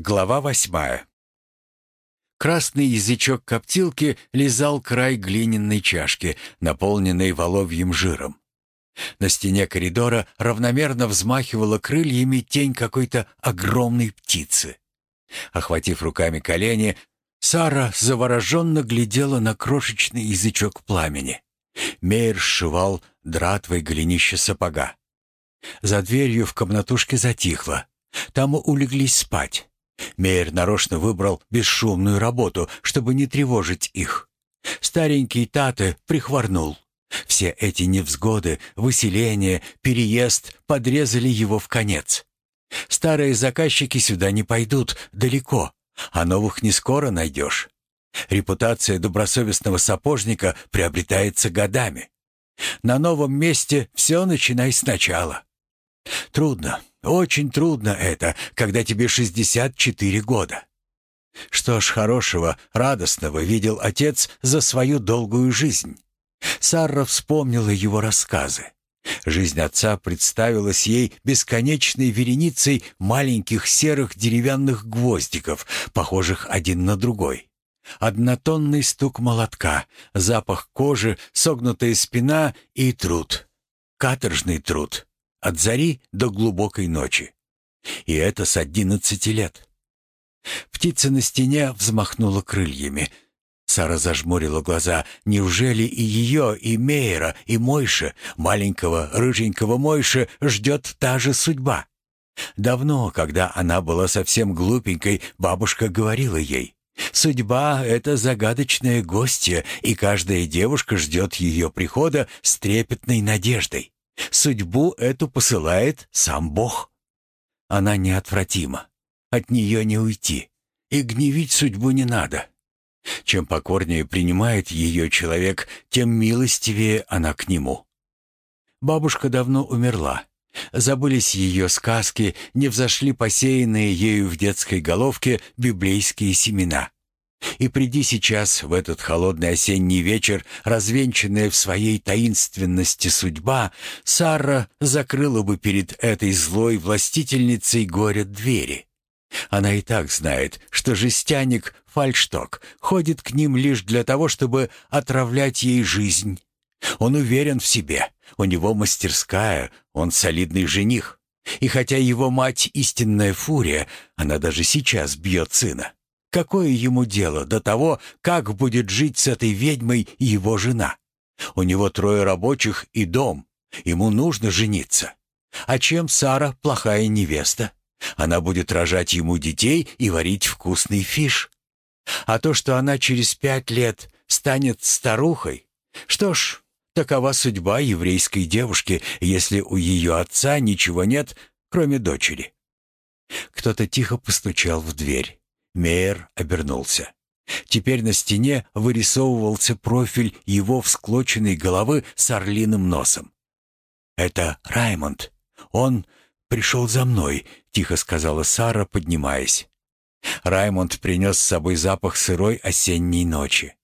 Глава восьмая. Красный язычок коптилки лизал край глиняной чашки, наполненной воловьим жиром. На стене коридора равномерно взмахивала крыльями тень какой-то огромной птицы. Охватив руками колени, Сара завороженно глядела на крошечный язычок пламени. Мейер сшивал дратвой голенище сапога. За дверью в комнатушке затихло. Там улеглись спать. Мейер нарочно выбрал бесшумную работу, чтобы не тревожить их. Старенький Тате прихворнул. Все эти невзгоды, выселение, переезд подрезали его в конец. Старые заказчики сюда не пойдут, далеко, а новых не скоро найдешь. Репутация добросовестного сапожника приобретается годами. На новом месте все начинай сначала. Трудно, очень трудно это, когда тебе 64 года. Что ж хорошего, радостного видел отец за свою долгую жизнь. Сара вспомнила его рассказы. Жизнь отца представилась ей бесконечной вереницей маленьких серых деревянных гвоздиков, похожих один на другой. Однотонный стук молотка, запах кожи, согнутая спина и труд. Каторжный труд. От зари до глубокой ночи. И это с одиннадцати лет. Птица на стене взмахнула крыльями. Сара зажмурила глаза. Неужели и ее, и Мейера, и Мойша, маленького рыженького Мойша, ждет та же судьба? Давно, когда она была совсем глупенькой, бабушка говорила ей, «Судьба — это загадочное гостья, и каждая девушка ждет ее прихода с трепетной надеждой. Судьбу эту посылает сам Бог. Она неотвратима. От нее не уйти. И гневить судьбу не надо. Чем покорнее принимает ее человек, тем милостивее она к нему. Бабушка давно умерла. Забылись ее сказки, не взошли посеянные ею в детской головке библейские семена. И приди сейчас, в этот холодный осенний вечер, развенчанная в своей таинственности судьба, Сара закрыла бы перед этой злой властительницей горя двери. Она и так знает, что жестяник Фальшток ходит к ним лишь для того, чтобы отравлять ей жизнь. Он уверен в себе, у него мастерская, он солидный жених. И хотя его мать истинная фурия, она даже сейчас бьет сына. Какое ему дело до того, как будет жить с этой ведьмой его жена? У него трое рабочих и дом. Ему нужно жениться. А чем Сара плохая невеста? Она будет рожать ему детей и варить вкусный фиш. А то, что она через пять лет станет старухой, что ж, такова судьба еврейской девушки, если у ее отца ничего нет, кроме дочери. Кто-то тихо постучал в дверь. Мейер обернулся. Теперь на стене вырисовывался профиль его всклоченной головы с орлиным носом. «Это Раймонд. Он пришел за мной», — тихо сказала Сара, поднимаясь. Раймонд принес с собой запах сырой осенней ночи.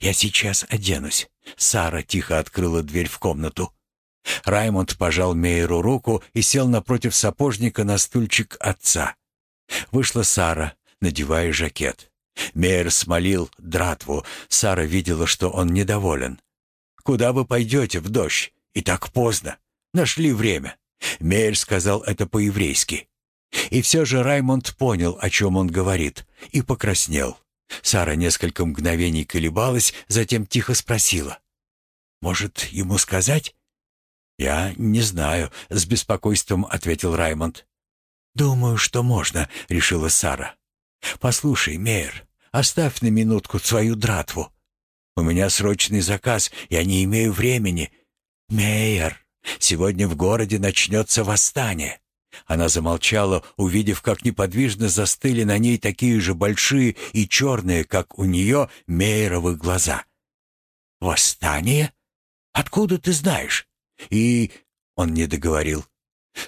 «Я сейчас оденусь». Сара тихо открыла дверь в комнату. Раймонд пожал Мейеру руку и сел напротив сапожника на стульчик отца. Вышла Сара, надевая жакет. Мейер смолил дратву. Сара видела, что он недоволен. «Куда вы пойдете в дождь? И так поздно. Нашли время». Мейер сказал это по-еврейски. И все же Раймонд понял, о чем он говорит, и покраснел. Сара несколько мгновений колебалась, затем тихо спросила. «Может, ему сказать?» «Я не знаю», — с беспокойством ответил Раймонд. «Думаю, что можно», — решила Сара. «Послушай, Мейер, оставь на минутку свою дратву. У меня срочный заказ, я не имею времени. Мейер, сегодня в городе начнется восстание». Она замолчала, увидев, как неподвижно застыли на ней такие же большие и черные, как у нее, Мейеровы глаза. «Восстание? Откуда ты знаешь?» И он не договорил.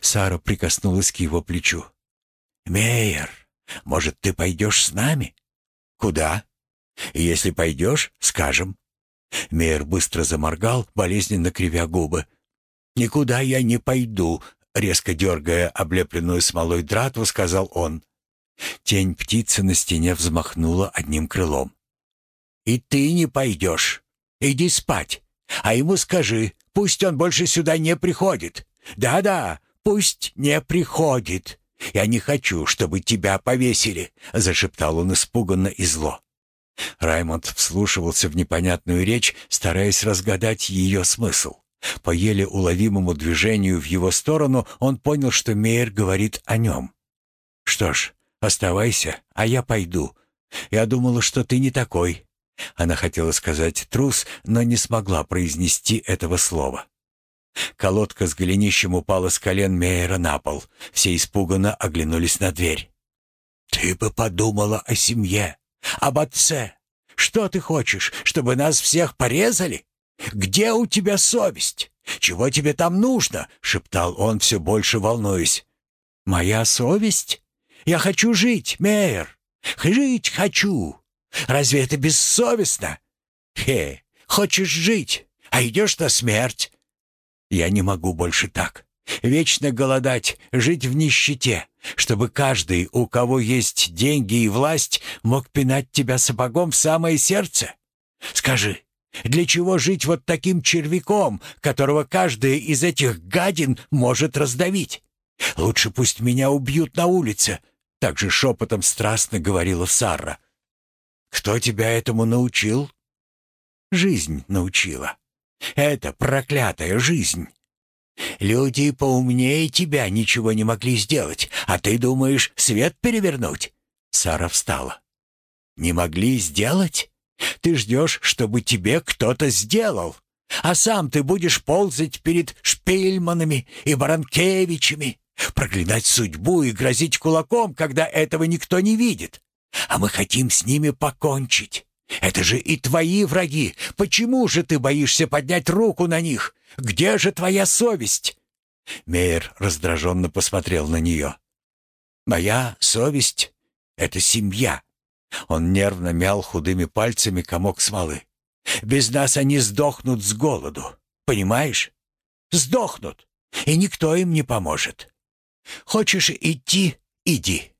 Сара прикоснулась к его плечу. «Мейер, может, ты пойдешь с нами? Куда? Если пойдешь, скажем. Мейер быстро заморгал, болезненно кривя губы. «Никуда я не пойду», — резко дергая облепленную смолой дратву, сказал он. Тень птицы на стене взмахнула одним крылом. «И ты не пойдешь. Иди спать. А ему скажи, пусть он больше сюда не приходит. Да-да, пусть не приходит. Я не хочу, чтобы тебя повесили», — зашептал он испуганно и зло. Раймонд вслушивался в непонятную речь, стараясь разгадать ее смысл. По еле уловимому движению в его сторону он понял, что Мейер говорит о нем. «Что ж, оставайся, а я пойду. Я думала, что ты не такой». Она хотела сказать «трус», но не смогла произнести этого слова. Колодка с голенищем упала с колен Мейера на пол. Все испуганно оглянулись на дверь. «Ты бы подумала о семье, об отце. Что ты хочешь, чтобы нас всех порезали? Где у тебя совесть? Чего тебе там нужно?» — шептал он, все больше волнуясь. «Моя совесть? Я хочу жить, Мейер. Жить хочу. Разве это бессовестно? Хе, хочешь жить, а идешь на смерть. Я не могу больше так. Вечно голодать, жить в нищете, чтобы каждый, у кого есть деньги и власть, мог пинать тебя сапогом в самое сердце. Скажи, для чего жить вот таким червяком, которого каждая из этих гадин может раздавить? Лучше пусть меня убьют на улице, так же шепотом страстно говорила Сара. Кто тебя этому научил? Жизнь научила. Это проклятая жизнь. Люди поумнее тебя ничего не могли сделать, а ты думаешь свет перевернуть?» Сара встала. «Не могли сделать? Ты ждешь, чтобы тебе кто-то сделал, а сам ты будешь ползать перед Шпильманами и Баранкевичами, проклинать судьбу и грозить кулаком, когда этого никто не видит. А мы хотим с ними покончить. Это же и твои враги. Почему же ты боишься поднять руку на них? Где же твоя совесть?» Мейер раздраженно посмотрел на нее. «Моя совесть — это семья». Он нервно мял худыми пальцами комок смолы. «Без нас они сдохнут с голоду. Понимаешь? Сдохнут, и никто им не поможет. Хочешь идти — иди».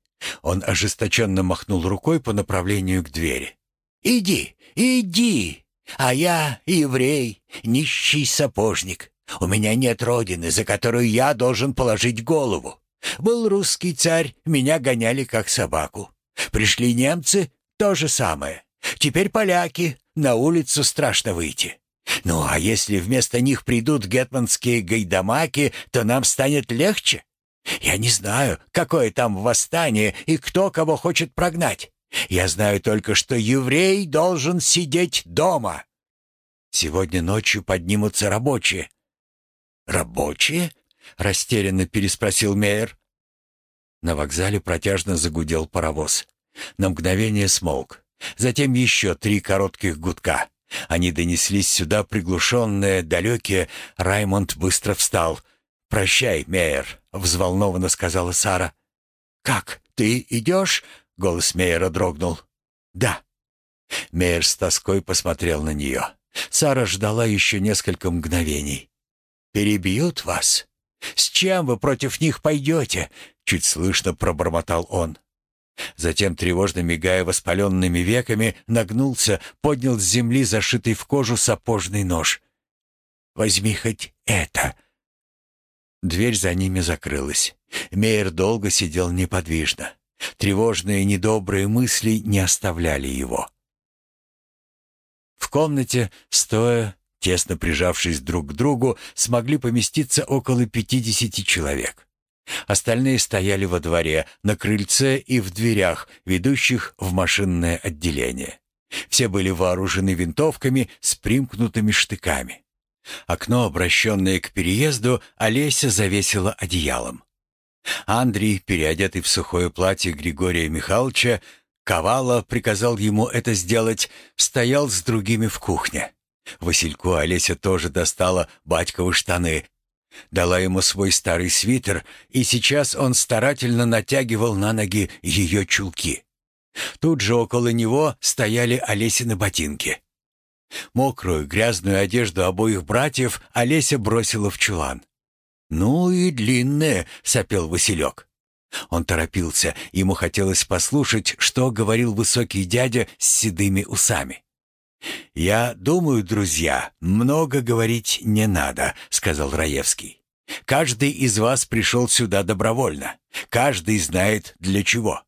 Он ожесточенно махнул рукой по направлению к двери. Иди, иди, а я еврей, нищий сапожник. У меня нет родины, за которую я должен положить голову. Был русский царь, меня гоняли как собаку. Пришли немцы, то же самое. Теперь поляки, на улицу страшно выйти. Ну, а если вместо них придут гетманские гайдамаки, то нам станет легче? Я не знаю, какое там восстание и кто кого хочет прогнать. Я знаю только, что еврей должен сидеть дома. Сегодня ночью поднимутся рабочие. Рабочие? растерянно переспросил Мейер. На вокзале протяжно загудел паровоз. На мгновение смолк. Затем еще три коротких гудка. Они донеслись сюда приглушенные, далекие. Раймонд быстро встал. «Прощай, Мейер», — взволнованно сказала Сара. «Как, ты идешь?» Голос Мейера дрогнул. «Да». Мейер с тоской посмотрел на нее. Сара ждала еще несколько мгновений. «Перебьют вас? С чем вы против них пойдете?» Чуть слышно пробормотал он. Затем, тревожно мигая воспаленными веками, нагнулся, поднял с земли зашитый в кожу сапожный нож. «Возьми хоть это!» Дверь за ними закрылась. Мейер долго сидел неподвижно. Тревожные недобрые мысли не оставляли его. В комнате, стоя, тесно прижавшись друг к другу, смогли поместиться около пятидесяти человек. Остальные стояли во дворе, на крыльце и в дверях, ведущих в машинное отделение. Все были вооружены винтовками с примкнутыми штыками. Окно, обращенное к переезду, Олеся завесила одеялом. Андрей, переодетый в сухое платье Григория Михайловича, Ковала приказал ему это сделать, стоял с другими в кухне. Васильку Олеся тоже достала батьковы штаны, дала ему свой старый свитер, и сейчас он старательно натягивал на ноги ее чулки. Тут же около него стояли Олесины ботинки. Мокрую, грязную одежду обоих братьев Олеся бросила в чулан. «Ну и длинные», — сопел Василек. Он торопился, ему хотелось послушать, что говорил высокий дядя с седыми усами. «Я думаю, друзья, много говорить не надо», — сказал Раевский. «Каждый из вас пришел сюда добровольно. Каждый знает для чего.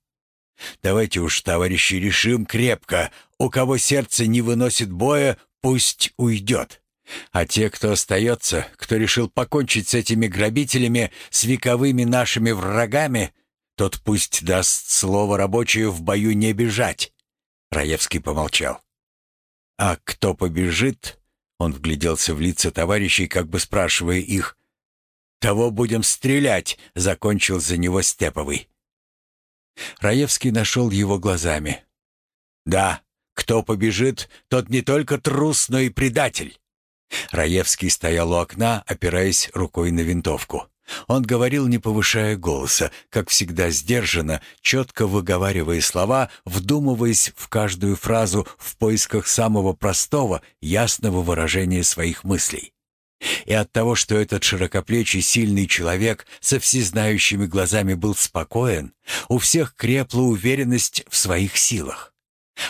Давайте уж, товарищи, решим крепко. У кого сердце не выносит боя, пусть уйдет. А те, кто остается, кто решил покончить с этими грабителями, с вековыми нашими врагами, тот пусть даст слово рабочее в бою не бежать. Раевский помолчал. А кто побежит? Он вгляделся в лица товарищей, как бы спрашивая их. «Того будем стрелять», — закончил за него Степовый. Раевский нашел его глазами. «Да, кто побежит, тот не только трус, но и предатель». Раевский стоял у окна, опираясь рукой на винтовку. Он говорил, не повышая голоса, как всегда сдержанно, четко выговаривая слова, вдумываясь в каждую фразу в поисках самого простого, ясного выражения своих мыслей. И от того, что этот широкоплечий сильный человек со всезнающими глазами был спокоен, у всех крепла уверенность в своих силах.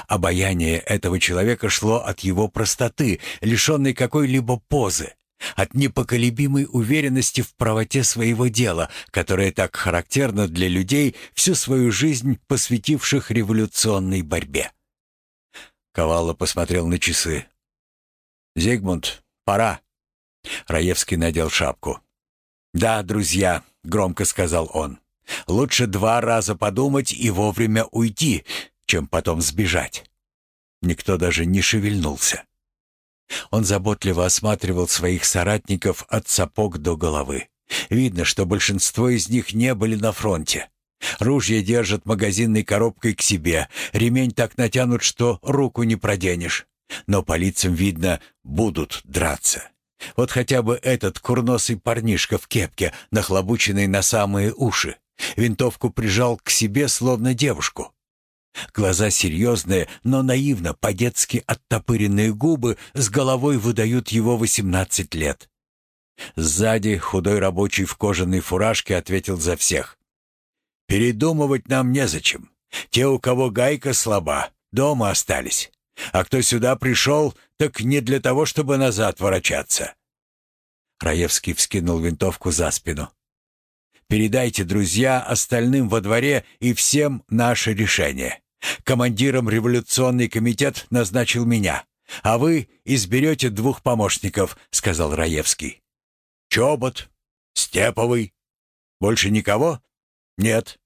Обаяние этого человека шло от его простоты, лишенной какой-либо позы, от непоколебимой уверенности в правоте своего дела, которое так характерно для людей, всю свою жизнь посвятивших революционной борьбе. Ковало посмотрел на часы. «Зигмунд, пора». Раевский надел шапку. «Да, друзья», — громко сказал он, — «лучше два раза подумать и вовремя уйти, чем потом сбежать». Никто даже не шевельнулся. Он заботливо осматривал своих соратников от сапог до головы. Видно, что большинство из них не были на фронте. Ружья держат магазинной коробкой к себе, ремень так натянут, что руку не проденешь. Но по лицам видно, будут драться. Вот хотя бы этот курносый парнишка в кепке, нахлобученный на самые уши. Винтовку прижал к себе, словно девушку. Глаза серьезные, но наивно, по-детски оттопыренные губы с головой выдают его восемнадцать лет. Сзади худой рабочий в кожаной фуражке ответил за всех. «Передумывать нам незачем. Те, у кого гайка слаба, дома остались. А кто сюда пришел, так не для того, чтобы назад ворочаться». Раевский вскинул винтовку за спину. «Передайте, друзья, остальным во дворе и всем наше решение. Командиром революционный комитет назначил меня, а вы изберете двух помощников», — сказал Раевский. «Чобот? Степовый? Больше никого?» «Нет».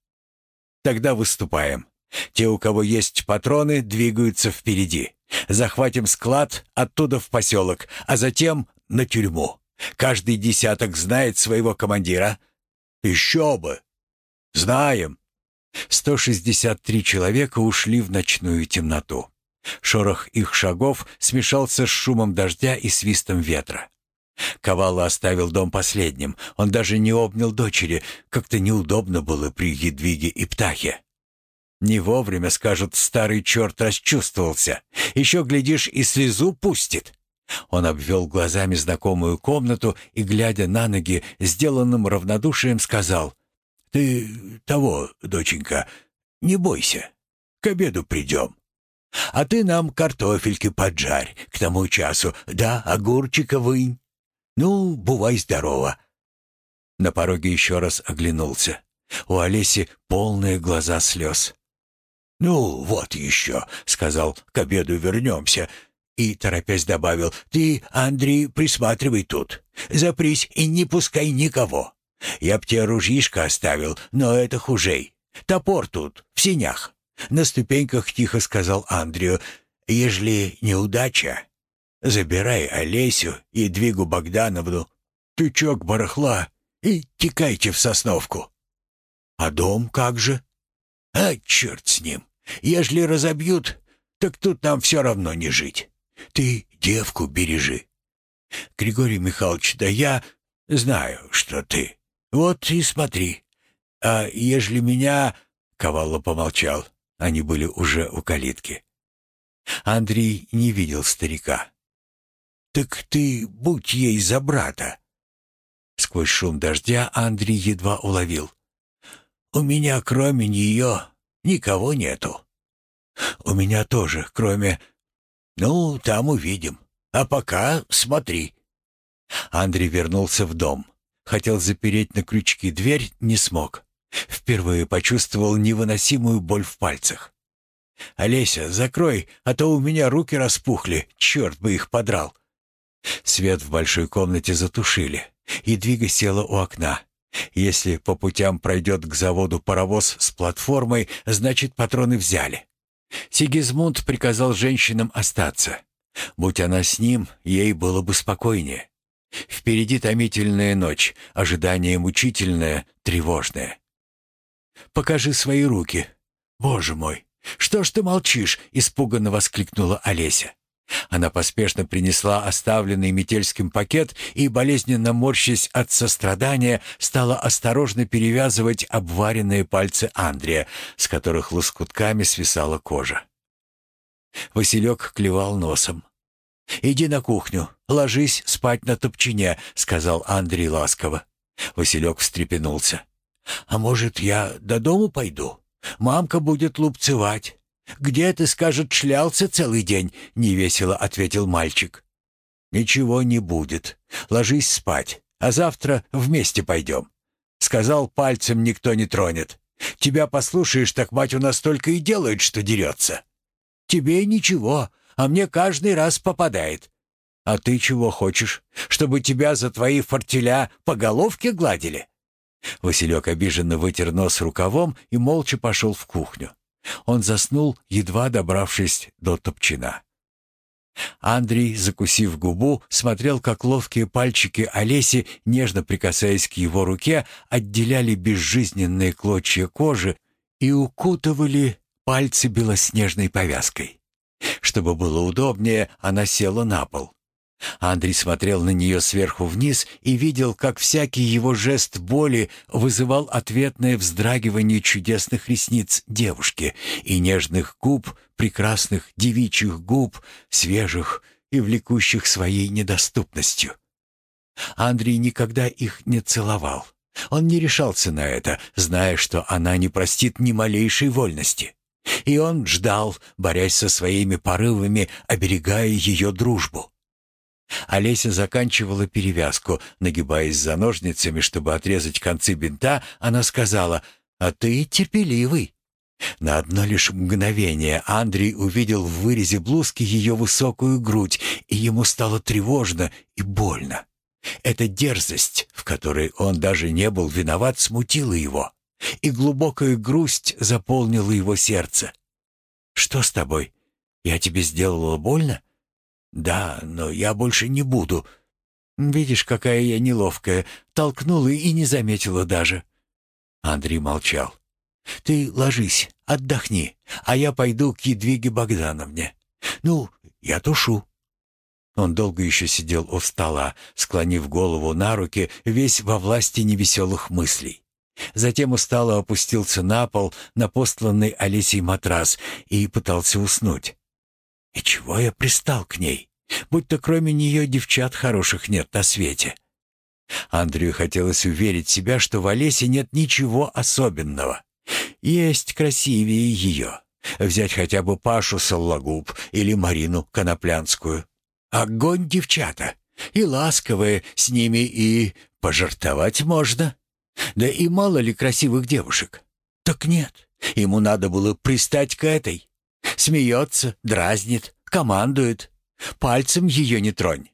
«Тогда выступаем. Те, у кого есть патроны, двигаются впереди. Захватим склад, оттуда в поселок, а затем на тюрьму. Каждый десяток знает своего командира». «Еще бы!» «Знаем. 163 человека ушли в ночную темноту. Шорох их шагов смешался с шумом дождя и свистом ветра. Ковало оставил дом последним. Он даже не обнял дочери. Как-то неудобно было при Едвиге и Птахе. Не вовремя, скажут, старый черт расчувствовался. Еще, глядишь, и слезу пустит. Он обвел глазами знакомую комнату и, глядя на ноги, сделанным равнодушием сказал — ты того, доченька, не бойся. К обеду придем. А ты нам картофельки поджарь к тому часу, да, огурчика вынь. Ну, бывай здорова». На пороге еще раз оглянулся. У Олеси полные глаза слез. «Ну, вот еще», — сказал, — «к обеду вернемся». И, торопясь, добавил, «Ты, Андрей, присматривай тут. Запрись и не пускай никого. Я б тебе ружьишко оставил, но это хужей. Топор тут, в синях. На ступеньках тихо сказал Андрию, ежели неудача, забирай Олесю и Двигу Богдановну, тючок барахла и текайте в Сосновку. А дом как же? А черт с ним. Ежели разобьют, так тут нам все равно не жить. Ты девку бережи. Григорий Михайлович, да я знаю, что ты. Вот и смотри. А ежели меня...» Ковало помолчал. Они были уже у калитки. Андрей не видел старика. «Так ты будь ей за брата!» Сквозь шум дождя Андрей едва уловил. У меня кроме нее никого нету. У меня тоже, кроме... Ну, там увидим. А пока смотри. Андрей вернулся в дом. Хотел запереть на крючки дверь, не смог. Впервые почувствовал невыносимую боль в пальцах. «Олеся, закрой, а то у меня руки распухли, черт бы их подрал!» Свет в большой комнате затушили, и Двига села у окна. Если по путям пройдет к заводу паровоз с платформой, значит, патроны взяли. Сигизмунд приказал женщинам остаться. Будь она с ним, ей было бы спокойнее. Впереди томительная ночь, ожидание мучительное, тревожное. «Покажи свои руки. Боже мой, что ж ты молчишь?» — испуганно воскликнула Олеся. Она поспешно принесла оставленный Метельским пакет и, болезненно морщась от сострадания, стала осторожно перевязывать обваренные пальцы Андрея, с которых лоскутками свисала кожа. Василек клевал носом. «Иди на кухню, ложись спать на топчине», — сказал Андрей ласково. Василек встрепенулся. «А может, я до дому пойду? Мамка будет лупцевать. «Где ты, скажет, шлялся целый день?» — невесело ответил мальчик. «Ничего не будет. Ложись спать, а завтра вместе пойдем». Сказал, пальцем никто не тронет. Тебя послушаешь, так мать у нас только и делает, что дерется. Тебе ничего, а мне каждый раз попадает. А ты чего хочешь? Чтобы тебя за твои фортеля по головке гладили?» Василек обиженно вытер нос рукавом и молча пошел в кухню. Он заснул, едва добравшись до топчина. Андрей, закусив губу, смотрел, как ловкие пальчики Олеси, нежно прикасаясь к его руке, отделяли безжизненные клочья кожи и укутывали пальцы белоснежной повязкой. Чтобы было удобнее, она села на пол. Андрей смотрел на нее сверху вниз и видел, как всякий его жест боли вызывал ответное вздрагивание чудесных ресниц девушки и нежных губ, прекрасных девичьих губ, свежих и влекущих своей недоступностью. Андрей никогда их не целовал. Он не решался на это, зная, что она не простит ни малейшей вольности. И он ждал, борясь со своими порывами, оберегая ее дружбу. Олеся заканчивала перевязку. Нагибаясь за ножницами, чтобы отрезать концы бинта, она сказала, «А ты терпеливый». На одно лишь мгновение Андрей увидел в вырезе блузки ее высокую грудь, и ему стало тревожно и больно. Эта дерзость, в которой он даже не был виноват, смутила его, и глубокая грусть заполнила его сердце. «Что с тобой? Я тебе сделала больно?» «Да, но я больше не буду». «Видишь, какая я неловкая. Толкнула и не заметила даже». Андрей молчал. «Ты ложись, отдохни, а я пойду к Едвиге Богдановне. Ну, я тушу». Он долго еще сидел у стола, склонив голову на руки, весь во власти невеселых мыслей. Затем устало опустился на пол на постланный Олесей матрас и пытался уснуть. И чего я пристал к ней? Будь-то кроме нее девчат хороших нет на свете. Андрею хотелось уверить себя, что в Олесе нет ничего особенного. Есть красивее ее. Взять хотя бы Пашу Сологуб или Марину Коноплянскую. Огонь девчата. И ласковые с ними, и пожартовать можно. Да и мало ли красивых девушек. Так нет, ему надо было пристать к этой. Смеется, дразнит, командует. Пальцем ее не тронь.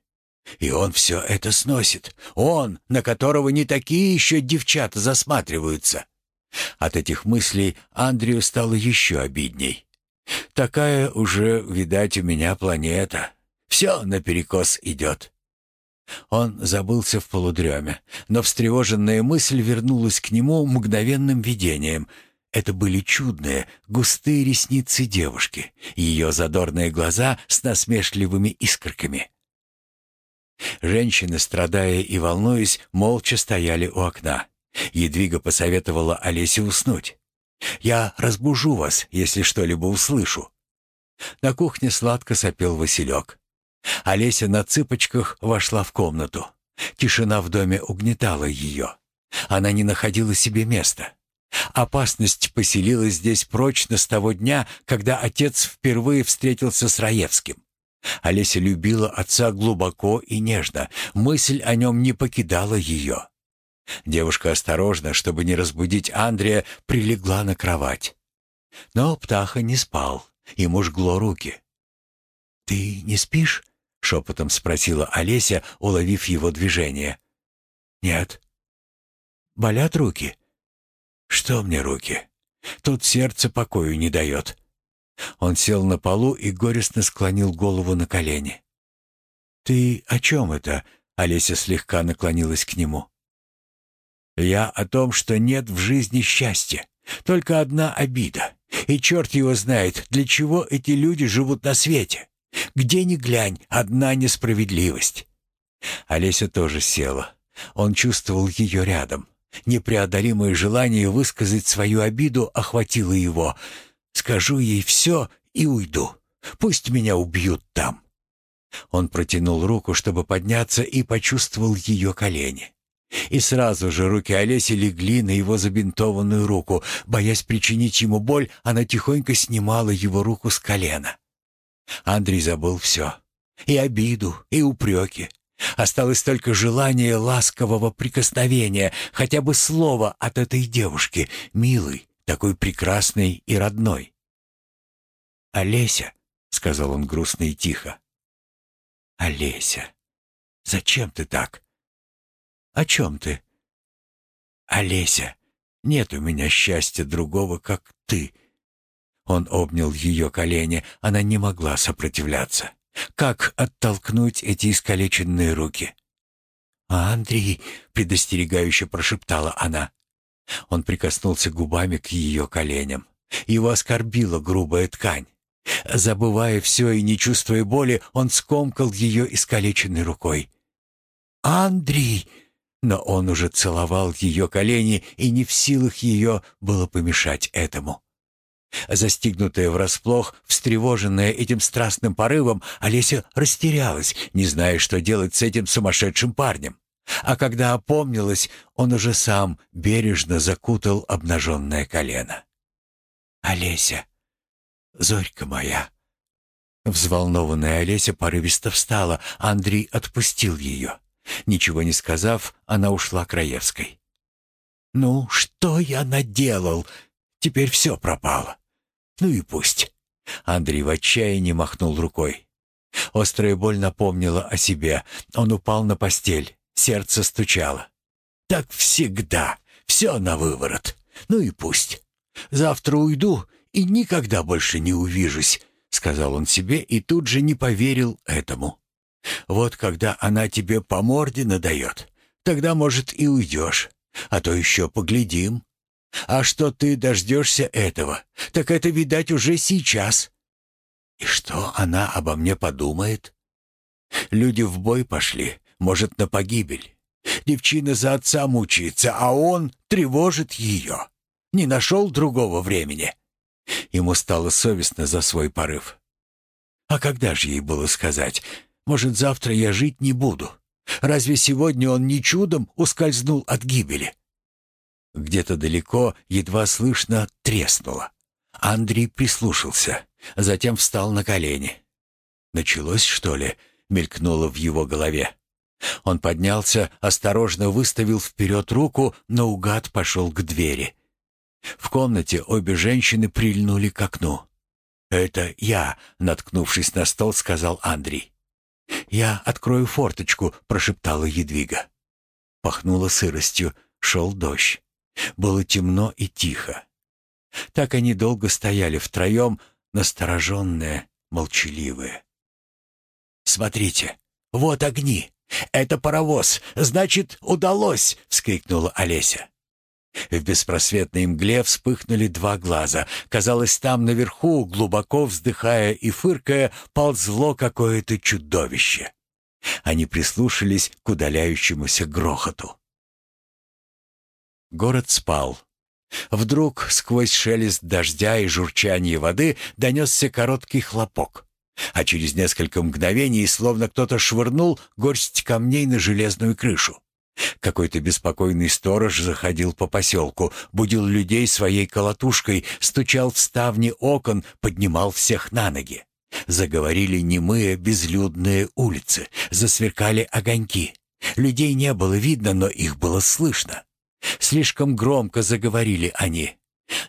И он все это сносит. Он, на которого не такие еще девчата засматриваются. От этих мыслей Андрею стало еще обидней. Такая уже, видать, у меня планета. Все наперекос идет. Он забылся в полудреме, но встревоженная мысль вернулась к нему мгновенным видением — это были чудные, густые ресницы девушки, ее задорные глаза с насмешливыми искорками. Женщины, страдая и волнуясь, молча стояли у окна. Едвига посоветовала Олесе уснуть. «Я разбужу вас, если что-либо услышу». На кухне сладко сопел Василек. Олеся на цыпочках вошла в комнату. Тишина в доме угнетала ее. Она не находила себе места. Опасность поселилась здесь прочно с того дня, когда отец впервые встретился с Раевским. Олеся любила отца глубоко и нежно, мысль о нем не покидала ее. Девушка осторожно, чтобы не разбудить Андрея, прилегла на кровать. Но Птаха не спал, ему жгло руки. «Ты не спишь?» — шепотом спросила Олеся, уловив его движение. «Нет». «Болят руки?» «Что мне руки? Тут сердце покою не дает». Он сел на полу и горестно склонил голову на колени. «Ты о чем это?» — Олеся слегка наклонилась к нему. «Я о том, что нет в жизни счастья, только одна обида. И черт его знает, для чего эти люди живут на свете. Где ни глянь, одна несправедливость». Олеся тоже села. Он чувствовал ее рядом. Непреодолимое желание высказать свою обиду охватило его — Скажу ей все и уйду. Пусть меня убьют там». Он протянул руку, чтобы подняться, и почувствовал ее колени. И сразу же руки Олеси легли на его забинтованную руку. Боясь причинить ему боль, она тихонько снимала его руку с колена. Андрей забыл все. И обиду, и упреки. Осталось только желание ласкового прикосновения, хотя бы слова от этой девушки, милой, такой прекрасной и родной. «Олеся», — сказал он грустно и тихо. «Олеся, зачем ты так? О чем ты?» «Олеся, нет у меня счастья другого, как ты». Он обнял ее колени, она не могла сопротивляться. Как оттолкнуть эти искалеченные руки? «А Андрей», — предостерегающе прошептала она, он прикоснулся губами к ее коленям. Его оскорбила грубая ткань. Забывая все и не чувствуя боли, он скомкал ее искалеченной рукой. «Андрей!» Но он уже целовал ее колени, и не в силах ее было помешать этому. Застигнутая врасплох, встревоженная этим страстным порывом, Олеся растерялась, не зная, что делать с этим сумасшедшим парнем. А когда опомнилась, он уже сам бережно закутал обнаженное колено. «Олеся, зорька моя!» Взволнованная Олеся порывисто встала, а Андрей отпустил ее. Ничего не сказав, она ушла к Раевской. «Ну, что я наделал? Теперь все пропало. Ну и пусть». Андрей в отчаянии махнул рукой. Острая боль напомнила о себе. Он упал на постель. Сердце стучало. «Так всегда. Все на выворот. Ну и пусть. Завтра уйду и никогда больше не увижусь», — сказал он себе и тут же не поверил этому. «Вот когда она тебе по морде надает, тогда, может, и уйдешь. А то еще поглядим. А что ты дождешься этого, так это, видать, уже сейчас». «И что она обо мне подумает?» «Люди в бой пошли, может, на погибель. Девчина за отца мучается, а он тревожит ее. Не нашел другого времени. Ему стало совестно за свой порыв. А когда же ей было сказать, может, завтра я жить не буду? Разве сегодня он не чудом ускользнул от гибели? Где-то далеко, едва слышно, треснуло. Андрей прислушался, затем встал на колени. «Началось, что ли?» — мелькнуло в его голове. Он поднялся, осторожно выставил вперед руку, наугад пошел к двери. В комнате обе женщины прильнули к окну. «Это я», — наткнувшись на стол, сказал Андрей. «Я открою форточку», — прошептала Едвига. Пахнуло сыростью, шел дождь. Было темно и тихо. Так они долго стояли втроем, настороженные, молчаливые. «Смотрите, вот огни!» «Это паровоз! Значит, удалось!» — вскрикнула Олеся. В беспросветной мгле вспыхнули два глаза. Казалось, там наверху, глубоко вздыхая и фыркая, ползло какое-то чудовище. Они прислушались к удаляющемуся грохоту. Город спал. Вдруг сквозь шелест дождя и журчание воды донесся короткий хлопок а через несколько мгновений словно кто-то швырнул горсть камней на железную крышу. Какой-то беспокойный сторож заходил по поселку, будил людей своей колотушкой, стучал в ставни окон, поднимал всех на ноги. Заговорили немые безлюдные улицы, засверкали огоньки. Людей не было видно, но их было слышно. Слишком громко заговорили они.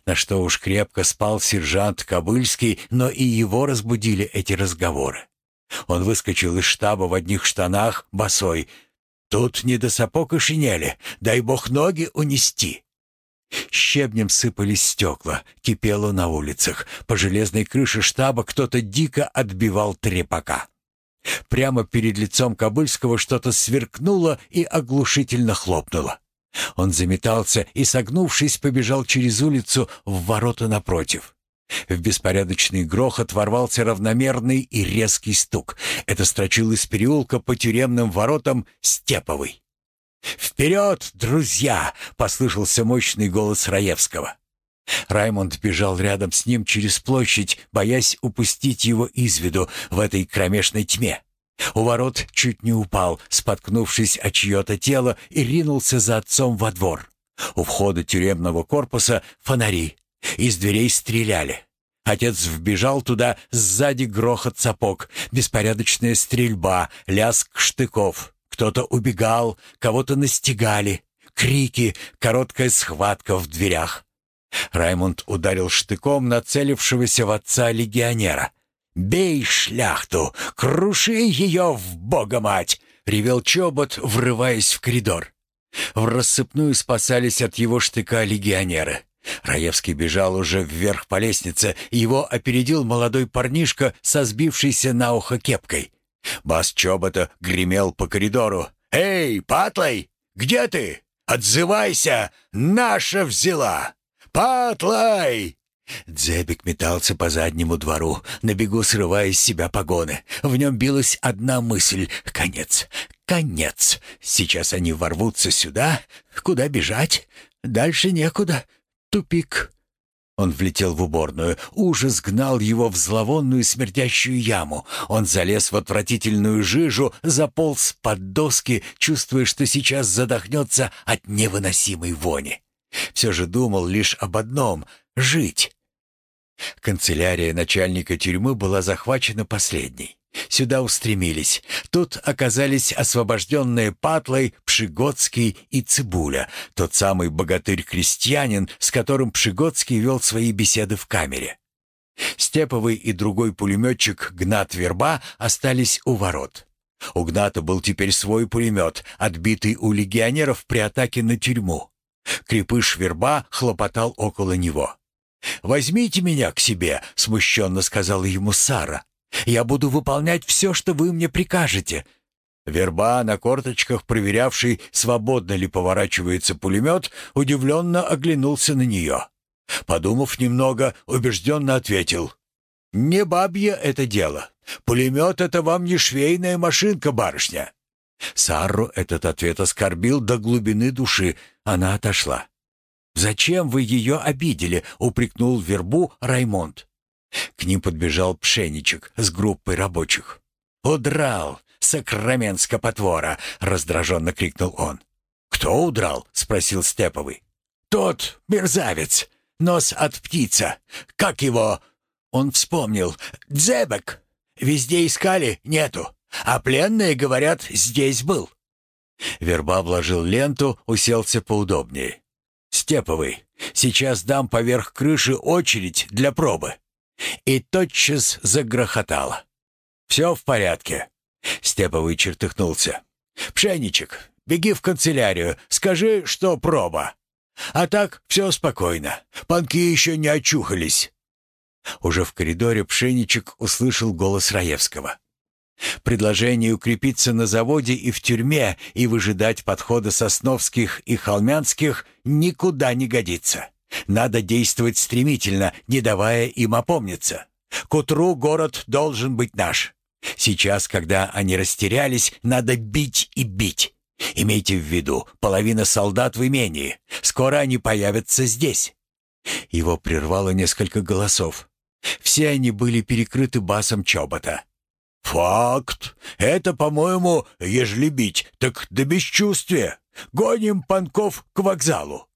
На что уж крепко спал сержант Кобыльский, но и его разбудили эти разговоры. Он выскочил из штаба в одних штанах, босой. «Тут не до сапог и шинели, дай бог ноги унести». Щебнем сыпались стекла, кипело на улицах. По железной крыше штаба кто-то дико отбивал трепака. Прямо перед лицом Кобыльского что-то сверкнуло и оглушительно хлопнуло. Он заметался и, согнувшись, побежал через улицу в ворота напротив. В беспорядочный грохот ворвался равномерный и резкий стук. Это строчил из переулка по тюремным воротам Степовый. «Вперед, друзья!» — послышался мощный голос Раевского. Раймонд бежал рядом с ним через площадь, боясь упустить его из виду в этой кромешной тьме. У ворот чуть не упал, споткнувшись о чье-то тело, и ринулся за отцом во двор. У входа тюремного корпуса фонари. Из дверей стреляли. Отец вбежал туда, сзади грохот сапог, беспорядочная стрельба, лязг штыков. Кто-то убегал, кого-то настигали. Крики, короткая схватка в дверях. Раймонд ударил штыком нацелившегося в отца легионера. «Бей шляхту! Круши ее в бога-мать!» — ревел Чобот, врываясь в коридор. В рассыпную спасались от его штыка легионеры. Раевский бежал уже вверх по лестнице, его опередил молодой парнишка со сбившейся на ухо кепкой. Бас Чобота гремел по коридору. «Эй, Патлай, где ты? Отзывайся! Наша взяла! Патлай!» Дзебик метался по заднему двору, на бегу срывая с себя погоны. В нем билась одна мысль — конец, конец. Сейчас они ворвутся сюда. Куда бежать? Дальше некуда. Тупик. Он влетел в уборную. Ужас гнал его в зловонную смердящую яму. Он залез в отвратительную жижу, заполз под доски, чувствуя, что сейчас задохнется от невыносимой вони. Все же думал лишь об одном — жить. Канцелярия начальника тюрьмы была захвачена последней. Сюда устремились. Тут оказались освобожденные Патлой, Пшигодский и Цибуля, тот самый богатырь-крестьянин, с которым Пшигодский вел свои беседы в камере. Степовый и другой пулеметчик Гнат Верба остались у ворот. У Гната был теперь свой пулемет, отбитый у легионеров при атаке на тюрьму. Крепыш Верба хлопотал около него. «Возьмите меня к себе», — смущенно сказала ему Сара. Я буду выполнять все, что вы мне прикажете». Верба, на корточках проверявший, свободно ли поворачивается пулемет, удивленно оглянулся на нее. Подумав немного, убежденно ответил. «Не бабье это дело. Пулемет — это вам не швейная машинка, барышня». Сарру этот ответ оскорбил до глубины души. Она отошла. «Зачем вы ее обидели?» — упрекнул Вербу Раймонд. К ним подбежал Пшеничек с группой рабочих. «Удрал! Сакраменска потвора!» — раздраженно крикнул он. «Кто удрал?» — спросил Степовый. «Тот мерзавец! Нос от птица! Как его?» Он вспомнил. «Дзебек! Везде искали, нету. А пленные, говорят, здесь был». Верба вложил ленту, уселся поудобнее. «Степовый, сейчас дам поверх крыши очередь для пробы. И тотчас загрохотало. «Все в порядке». Степовый чертыхнулся. «Пшеничек, беги в канцелярию, скажи, что проба. А так все спокойно. Панки еще не очухались». Уже в коридоре Пшеничек услышал голос Раевского. Предложение укрепиться на заводе и в тюрьме и выжидать подхода Сосновских и Холмянских никуда не годится. Надо действовать стремительно, не давая им опомниться. К утру город должен быть наш. Сейчас, когда они растерялись, надо бить и бить. Имейте в виду, половина солдат в имении. Скоро они появятся здесь». Его прервало несколько голосов. Все они были перекрыты басом чобота. «Факт. Это, по-моему, ежели бить, так до бесчувствия. Гоним панков к вокзалу!»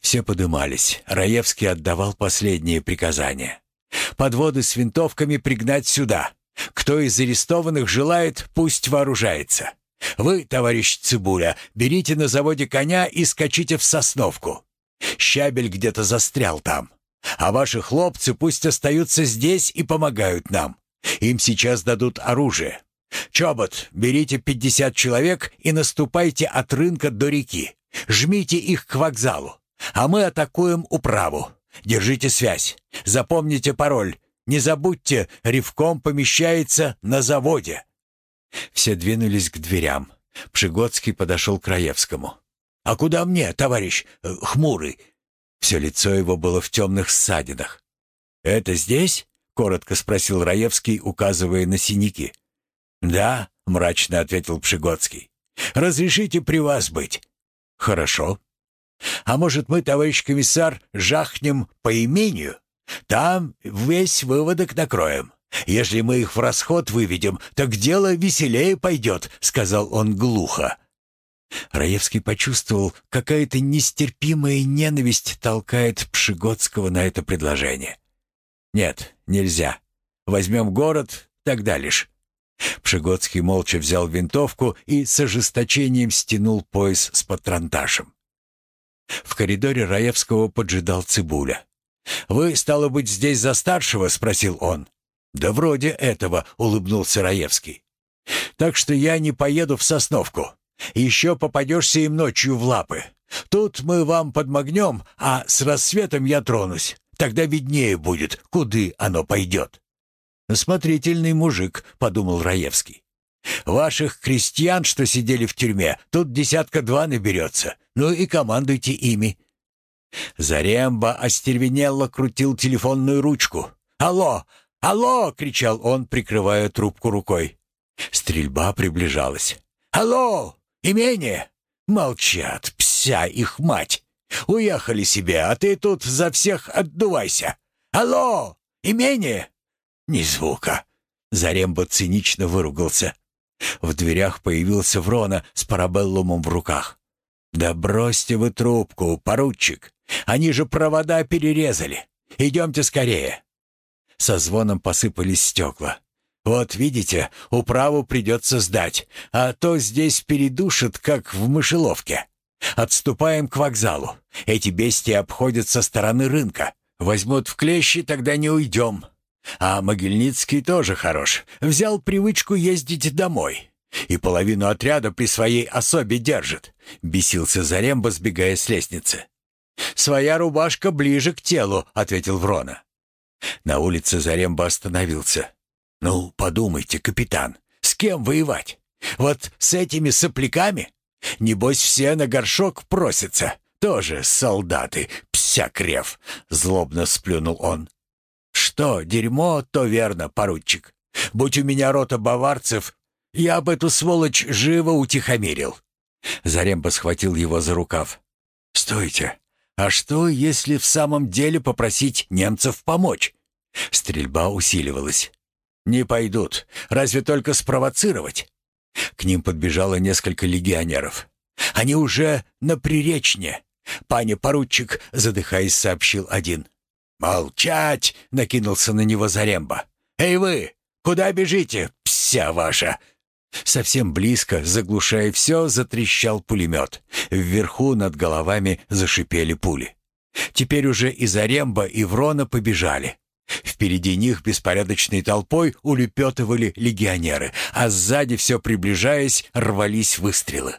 Все подымались. Раевский отдавал последние приказания. «Подводы с винтовками пригнать сюда. Кто из арестованных желает, пусть вооружается. Вы, товарищ Цибуля, берите на заводе коня и скачите в Сосновку. Щабель где-то застрял там. А ваши хлопцы пусть остаются здесь и помогают нам. Им сейчас дадут оружие. Чобот, берите пятьдесят человек и наступайте от рынка до реки. Жмите их к вокзалу. А мы атакуем управу. Держите связь. Запомните пароль. Не забудьте, ревком помещается на заводе. Все двинулись к дверям. Пшигодский подошел к Раевскому. «А куда мне, товарищ э, хмурый?» Все лицо его было в темных ссадинах. «Это здесь?» — коротко спросил Раевский, указывая на синяки. «Да», — мрачно ответил Пшигодский. «Разрешите при вас быть?» «Хорошо. А может, мы, товарищ комиссар, жахнем по имению? Там весь выводок накроем. Если мы их в расход выведем, так дело веселее пойдет», — сказал он глухо. Раевский почувствовал, какая-то нестерпимая ненависть толкает Пшигодского на это предложение. «Нет, нельзя. Возьмем город, тогда лишь». Пшигодский молча взял винтовку и с ожесточением стянул пояс с патронташем. В коридоре Раевского поджидал Цибуля. «Вы, стало быть, здесь за старшего?» — спросил он. «Да вроде этого», — улыбнулся Раевский. «Так что я не поеду в Сосновку. Еще попадешься им ночью в лапы. Тут мы вам подмогнем, а с рассветом я тронусь. Тогда виднее будет, куды оно пойдет». «Смотрительный мужик», — подумал Раевский. «Ваших крестьян, что сидели в тюрьме, тут десятка-два наберется. Ну и командуйте ими». Заремба остервенело крутил телефонную ручку. «Алло! Алло!» — кричал он, прикрывая трубку рукой. Стрельба приближалась. «Алло! Имение!» «Молчат, пся их мать! Уехали себе, а ты тут за всех отдувайся! Алло! Имение!» «Ни звука!» Заремба цинично выругался. В дверях появился Врона с парабеллумом в руках. «Да бросьте вы трубку, поручик! Они же провода перерезали! Идемте скорее!» Со звоном посыпались стекла. «Вот видите, управу придется сдать, а то здесь передушат, как в мышеловке. Отступаем к вокзалу. Эти бестии обходят со стороны рынка. Возьмут в клещи, тогда не уйдем. А Могильницкий тоже хорош. Взял привычку ездить домой. И половину отряда при своей особе держит. Бесился Заремба, сбегая с лестницы. «Своя рубашка ближе к телу», — ответил Врона. На улице Заремба остановился. «Ну, подумайте, капитан, с кем воевать? Вот с этими сопляками? Небось, все на горшок просятся. Тоже солдаты, псякрев!» — злобно сплюнул он. «Что, дерьмо, то верно, поручик. Будь у меня рота баварцев, я бы эту сволочь живо утихомирил». Заремба схватил его за рукав. «Стойте! А что, если в самом деле попросить немцев помочь?» Стрельба усиливалась. «Не пойдут. Разве только спровоцировать?» К ним подбежало несколько легионеров. «Они уже на Приречне!» «Пане поручик», — задыхаясь, сообщил один. «Молчать!» — накинулся на него Заремба. «Эй вы! Куда бежите, пся ваша?» Совсем близко, заглушая все, затрещал пулемет. Вверху над головами зашипели пули. Теперь уже и Заремба, и Врона побежали. Впереди них беспорядочной толпой улепетывали легионеры, а сзади, все приближаясь, рвались выстрелы.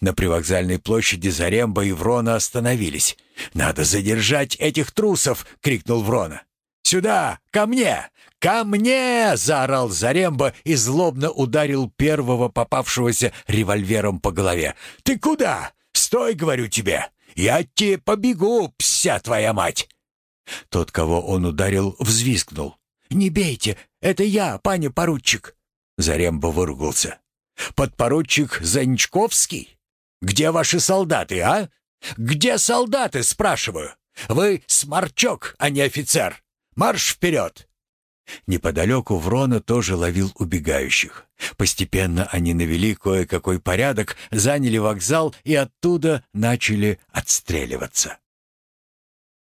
На привокзальной площади Заремба и Врона остановились. «Надо задержать этих трусов!» — крикнул Врона. «Сюда! Ко мне! Ко мне!» — заорал Заремба и злобно ударил первого попавшегося револьвером по голове. «Ты куда? Стой, говорю тебе! Я тебе побегу, пся твоя мать!» Тот, кого он ударил, взвизгнул. «Не бейте! Это я, паня поручик!» Заремба выругался. «Подпоручик Занчковский? Где ваши солдаты, а? Где солдаты, спрашиваю? Вы сморчок, а не офицер. Марш вперед!» Неподалеку Врона тоже ловил убегающих. Постепенно они навели кое-какой порядок, заняли вокзал и оттуда начали отстреливаться.